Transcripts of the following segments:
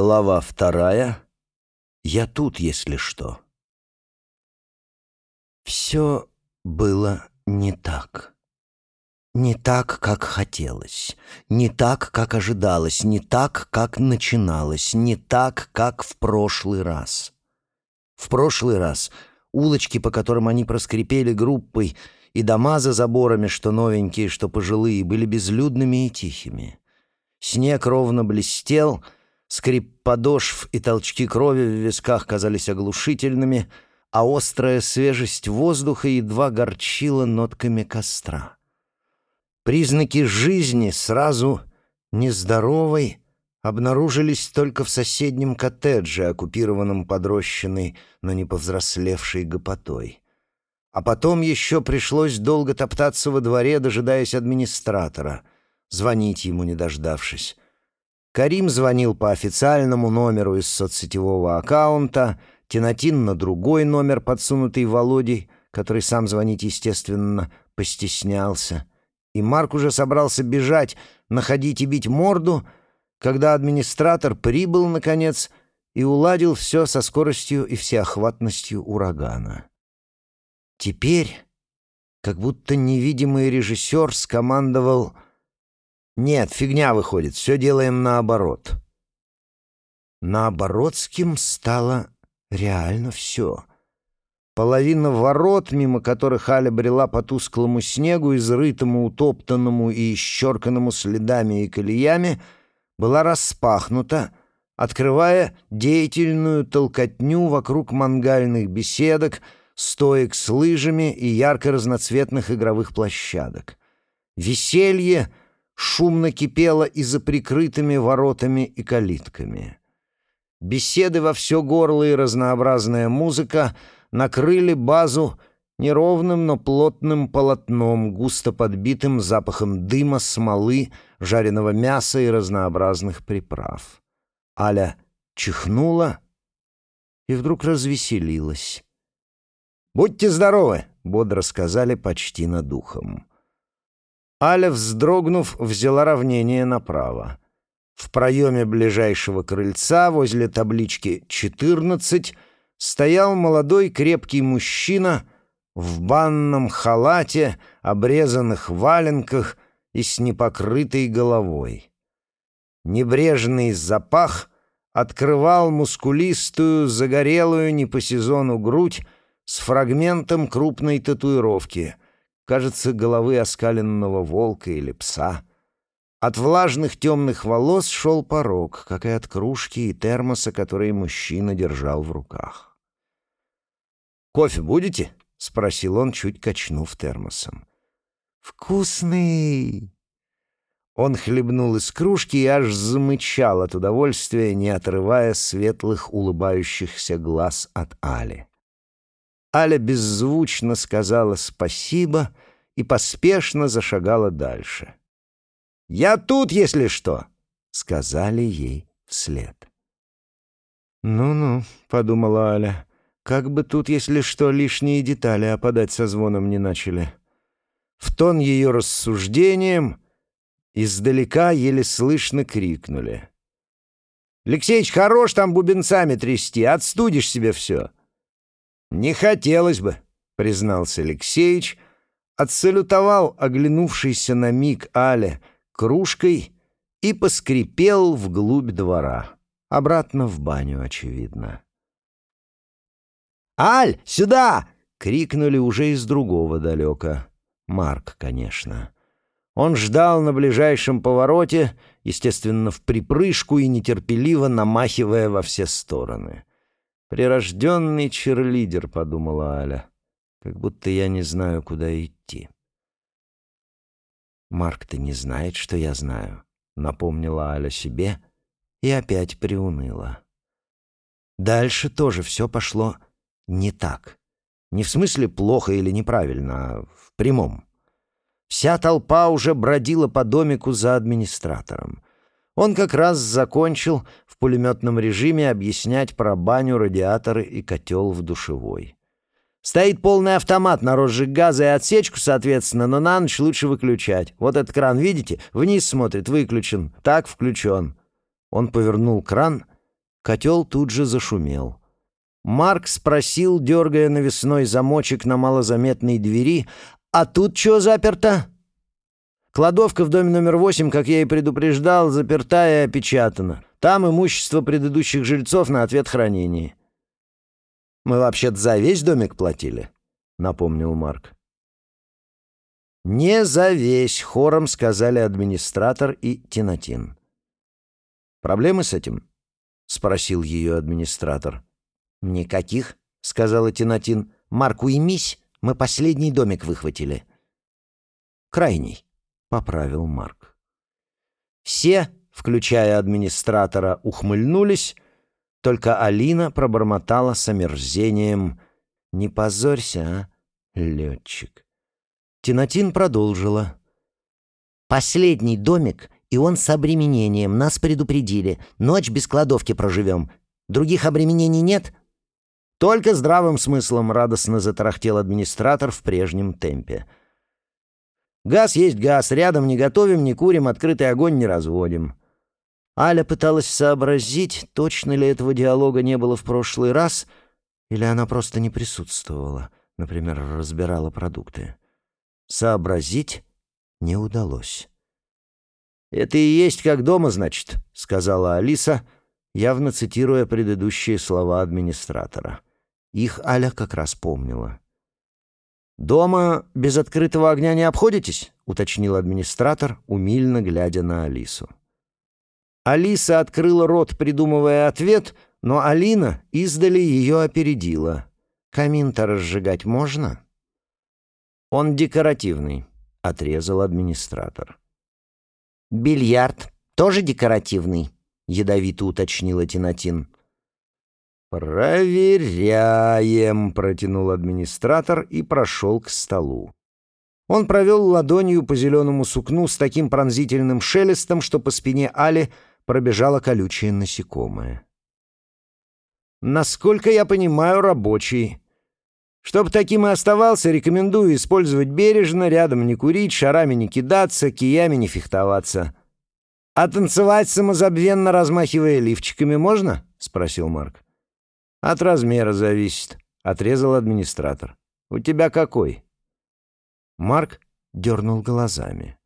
Глава вторая. Я тут, если что. Все было не так. Не так, как хотелось, не так, как ожидалось, не так, как начиналось, не так, как в прошлый раз. В прошлый раз улочки, по которым они проскрипели группой, и дома за заборами, что новенькие, что пожилые, были безлюдными и тихими. Снег ровно блестел, скрип подошв и толчки крови в висках казались оглушительными, а острая свежесть воздуха едва горчила нотками костра. Признаки жизни сразу нездоровой обнаружились только в соседнем коттедже, оккупированном подрощенной, но не повзрослевшей гопотой. А потом еще пришлось долго топтаться во дворе, дожидаясь администратора, звонить ему не дождавшись. Карим звонил по официальному номеру из соцсетевого аккаунта, Тинатин на другой номер, подсунутый Володей, который сам звонить, естественно, постеснялся. И Марк уже собрался бежать, находить и бить морду, когда администратор прибыл, наконец, и уладил все со скоростью и всеохватностью урагана. Теперь, как будто невидимый режиссер скомандовал «Нет, фигня выходит, все делаем наоборот». Наоборотским стало реально все. Половина ворот, мимо которых Аля брела по тусклому снегу, изрытому, утоптанному и исчерканному следами и колеями, была распахнута, открывая деятельную толкотню вокруг мангальных беседок, стоек с лыжами и ярко-разноцветных игровых площадок. Веселье шумно кипело и за прикрытыми воротами и калитками. Беседы во все горло и разнообразная музыка накрыли базу неровным, но плотным полотном, густо подбитым запахом дыма, смолы, жареного мяса и разнообразных приправ. Аля чихнула и вдруг развеселилась. «Будьте здоровы!» — бодро сказали почти над духом. Аля, вздрогнув, взяла равнение направо. В проеме ближайшего крыльца, возле таблички «14», стоял молодой крепкий мужчина в банном халате, обрезанных валенках и с непокрытой головой. Небрежный запах открывал мускулистую, загорелую не по сезону грудь с фрагментом крупной татуировки, кажется, головы оскаленного волка или пса — от влажных темных волос шел порог, как и от кружки и термоса, которые мужчина держал в руках. «Кофе будете?» — спросил он, чуть качнув термосом. «Вкусный!» Он хлебнул из кружки и аж замычал от удовольствия, не отрывая светлых улыбающихся глаз от Али. Аля беззвучно сказала спасибо и поспешно зашагала дальше. «Я тут, если что!» — сказали ей вслед. «Ну-ну», — подумала Аля, — «как бы тут, если что, лишние детали опадать со звоном не начали». В тон ее рассуждением издалека еле слышно крикнули. «Алексеич, хорош там бубенцами трясти, отстудишь себе все!» «Не хотелось бы», — признался Алексеич, отсалютовал оглянувшийся на миг Але — кружкой и поскрипел вглубь двора. Обратно в баню, очевидно. «Аль, сюда!» — крикнули уже из другого далека. Марк, конечно. Он ждал на ближайшем повороте, естественно, в припрыжку и нетерпеливо намахивая во все стороны. «Прирожденный черлидер», — подумала Аля, — «как будто я не знаю, куда идти». Марк-то не знает, что я знаю», — напомнила Аля себе и опять приуныла. Дальше тоже все пошло не так. Не в смысле плохо или неправильно, а в прямом. Вся толпа уже бродила по домику за администратором. Он как раз закончил в пулеметном режиме объяснять про баню, радиаторы и котел в душевой. Стоит полный автомат на розжиг газа и отсечку, соответственно, но на ночь лучше выключать. Вот этот кран, видите? Вниз смотрит, выключен. Так включен. Он повернул кран Котел тут же зашумел. Марк спросил, дергая навесной замочек на малозаметной двери, «А тут что заперто?» Кладовка в доме номер восемь, как я и предупреждал, заперта и опечатана. Там имущество предыдущих жильцов на ответ хранения. «Мы вообще-то за весь домик платили», — напомнил Марк. «Не за весь», — хором сказали администратор и Тинатин. «Проблемы с этим?» — спросил ее администратор. «Никаких», — сказала Тинатин. «Марк, уймись, мы последний домик выхватили». «Крайний», — поправил Марк. Все, включая администратора, ухмыльнулись, только Алина пробормотала с омерзением «Не позорься, а, летчик». Тинатин продолжила. «Последний домик, и он с обременением. Нас предупредили. Ночь без кладовки проживем. Других обременений нет?» «Только здравым смыслом», — радостно затарахтел администратор в прежнем темпе. «Газ есть газ. Рядом не готовим, не курим, открытый огонь не разводим». Аля пыталась сообразить, точно ли этого диалога не было в прошлый раз, или она просто не присутствовала, например, разбирала продукты. Сообразить не удалось. «Это и есть как дома, значит», — сказала Алиса, явно цитируя предыдущие слова администратора. Их Аля как раз помнила. «Дома без открытого огня не обходитесь?» — уточнил администратор, умильно глядя на Алису. Алиса открыла рот, придумывая ответ, но Алина издали ее опередила. «Камин-то разжигать можно?» «Он декоративный», — отрезал администратор. «Бильярд тоже декоративный?» — ядовито уточнила Тинатин. «Проверяем», — протянул администратор и прошел к столу. Он провел ладонью по зеленому сукну с таким пронзительным шелестом, что по спине Али пробежало колючее насекомое. «Насколько я понимаю, рабочий. Чтобы таким и оставался, рекомендую использовать бережно, рядом не курить, шарами не кидаться, киями не фехтоваться. А танцевать самозабвенно, размахивая лифчиками, можно?» — спросил Марк. «От размера зависит», — отрезал администратор. «У тебя какой?» Марк дернул глазами.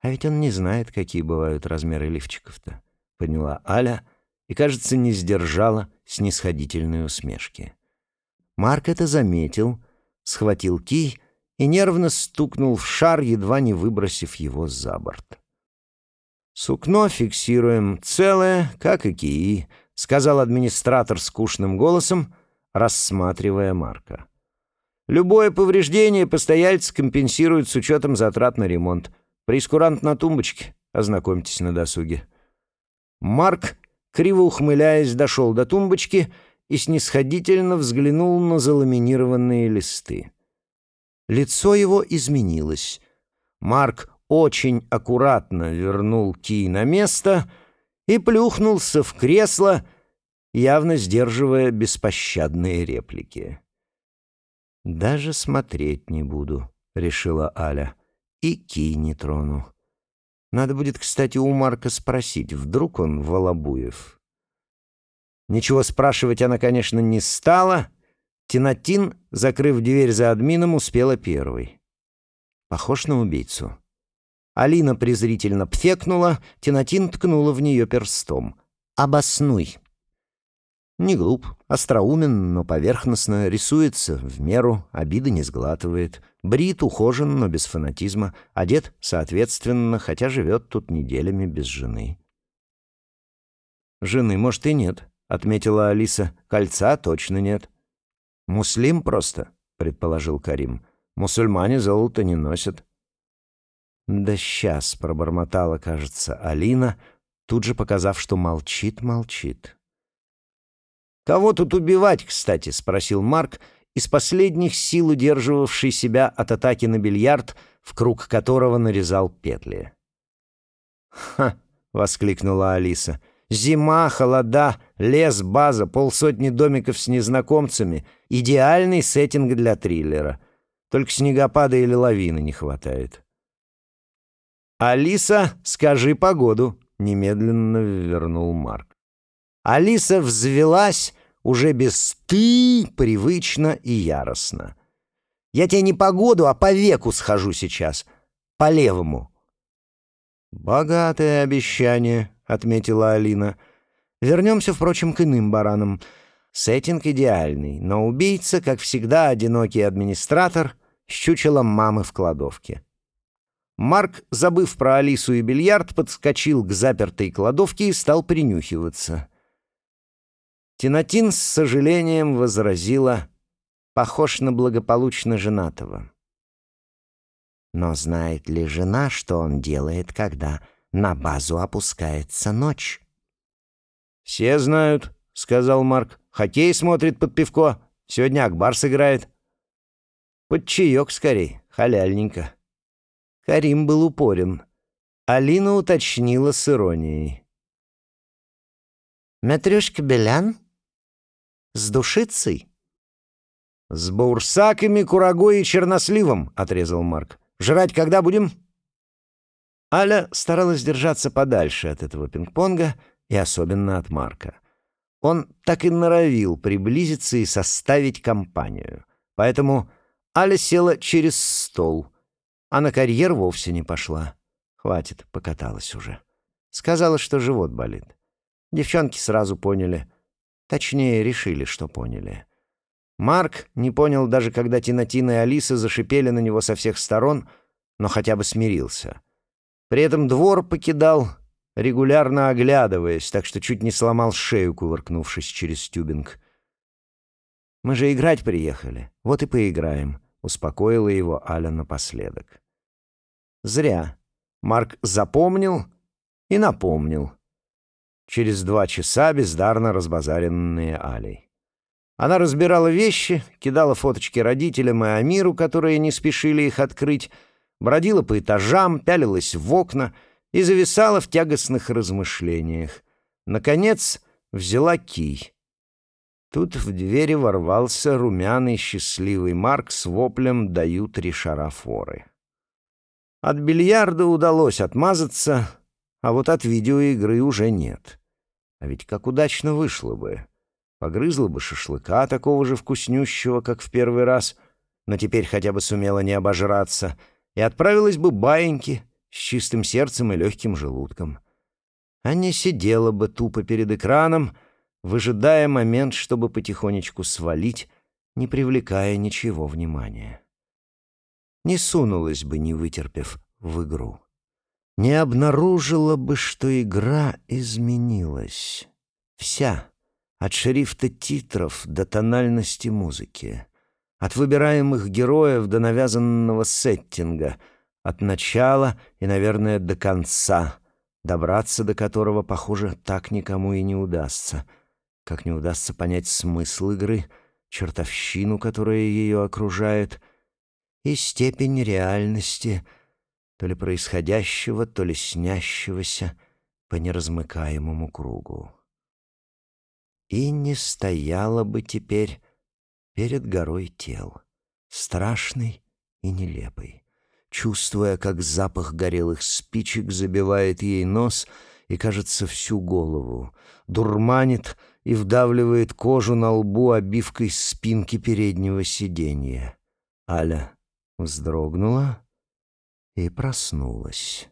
«А ведь он не знает, какие бывают размеры лифчиков-то», — поняла Аля и, кажется, не сдержала снисходительной усмешки. Марк это заметил, схватил кий и нервно стукнул в шар, едва не выбросив его за борт. «Сукно фиксируем целое, как и кии», — сказал администратор скучным голосом, рассматривая Марка. «Любое повреждение постояльцы компенсируют с учетом затрат на ремонт. Прескурант на тумбочке. Ознакомьтесь на досуге». Марк, криво ухмыляясь, дошел до тумбочки и снисходительно взглянул на заламинированные листы. Лицо его изменилось. Марк очень аккуратно вернул кий на место — и плюхнулся в кресло, явно сдерживая беспощадные реплики. «Даже смотреть не буду», — решила Аля, — «и ки не трону. Надо будет, кстати, у Марка спросить, вдруг он Волобуев». Ничего спрашивать она, конечно, не стала. Тинатин, закрыв дверь за админом, успела первой. Похож на убийцу. Алина презрительно пфекнула, Тинатин ткнула в нее перстом. «Обоснуй». Не глуп, остроумен, но поверхностно, рисуется в меру, обиды не сглатывает. Брит, ухожен, но без фанатизма, одет, соответственно, хотя живет тут неделями без жены. «Жены, может, и нет», — отметила Алиса. «Кольца точно нет». «Муслим просто», — предположил Карим. «Мусульмане золото не носят». «Да сейчас», — пробормотала, кажется, Алина, тут же показав, что молчит-молчит. «Кого тут убивать, кстати?» — спросил Марк, из последних сил удерживавший себя от атаки на бильярд, в круг которого нарезал петли. «Ха!» — воскликнула Алиса. «Зима, холода, лес, база, полсотни домиков с незнакомцами. Идеальный сеттинг для триллера. Только снегопада или лавины не хватает». «Алиса, скажи погоду», — немедленно вернул Марк. Алиса взвелась уже без «ты» привычно и яростно. «Я тебе не по году, а по веку схожу сейчас. По левому». «Богатое обещание», — отметила Алина. «Вернемся, впрочем, к иным баранам. Сеттинг идеальный, но убийца, как всегда, одинокий администратор с чучелом мамы в кладовке». Марк, забыв про Алису и бильярд, подскочил к запертой кладовке и стал принюхиваться. Тинатин с сожалением возразила «похож на благополучно женатого». Но знает ли жена, что он делает, когда на базу опускается ночь? «Все знают», — сказал Марк. «Хоккей смотрит под пивко. Сегодня Акбар сыграет». «Под чаек скорей, халяльненько». Карим был упорен. Алина уточнила с иронией. «Матрюшка Белян?» С душицей?» «С баурсаками, курагой и черносливом», — отрезал Марк. «Жрать когда будем?» Аля старалась держаться подальше от этого пинг-понга и особенно от Марка. Он так и норовил приблизиться и составить компанию. Поэтому Аля села через стол, а на карьер вовсе не пошла. Хватит, покаталась уже. Сказала, что живот болит. Девчонки сразу поняли — Точнее, решили, что поняли. Марк не понял даже, когда Тинатина и Алиса зашипели на него со всех сторон, но хотя бы смирился. При этом двор покидал, регулярно оглядываясь, так что чуть не сломал шею, кувыркнувшись через тюбинг. «Мы же играть приехали, вот и поиграем», — успокоила его Аля напоследок. Зря. Марк запомнил и напомнил через два часа бездарно разбазаренные Алей. Она разбирала вещи, кидала фоточки родителям и Амиру, которые не спешили их открыть, бродила по этажам, пялилась в окна и зависала в тягостных размышлениях. Наконец взяла кий. Тут в двери ворвался румяный счастливый Марк с воплем «Даю три шара форы». От бильярда удалось отмазаться, а вот от видеоигры уже нет. А ведь как удачно вышло бы. Погрызла бы шашлыка такого же вкуснющего, как в первый раз, но теперь хотя бы сумела не обожраться, и отправилась бы баиньки с чистым сердцем и легким желудком. А не сидела бы тупо перед экраном, выжидая момент, чтобы потихонечку свалить, не привлекая ничего внимания. Не сунулась бы, не вытерпев, в игру не обнаружила бы, что игра изменилась. Вся, от шрифта титров до тональности музыки, от выбираемых героев до навязанного сеттинга, от начала и, наверное, до конца, добраться до которого, похоже, так никому и не удастся, как не удастся понять смысл игры, чертовщину, которая ее окружает, и степень реальности — то ли происходящего, то ли снящегося по неразмыкаемому кругу. И не стояла бы теперь перед горой тел, страшный и нелепый, чувствуя, как запах горелых спичек забивает ей нос и, кажется, всю голову, дурманит и вдавливает кожу на лбу обивкой спинки переднего сиденья. Аля вздрогнула — и проснулась.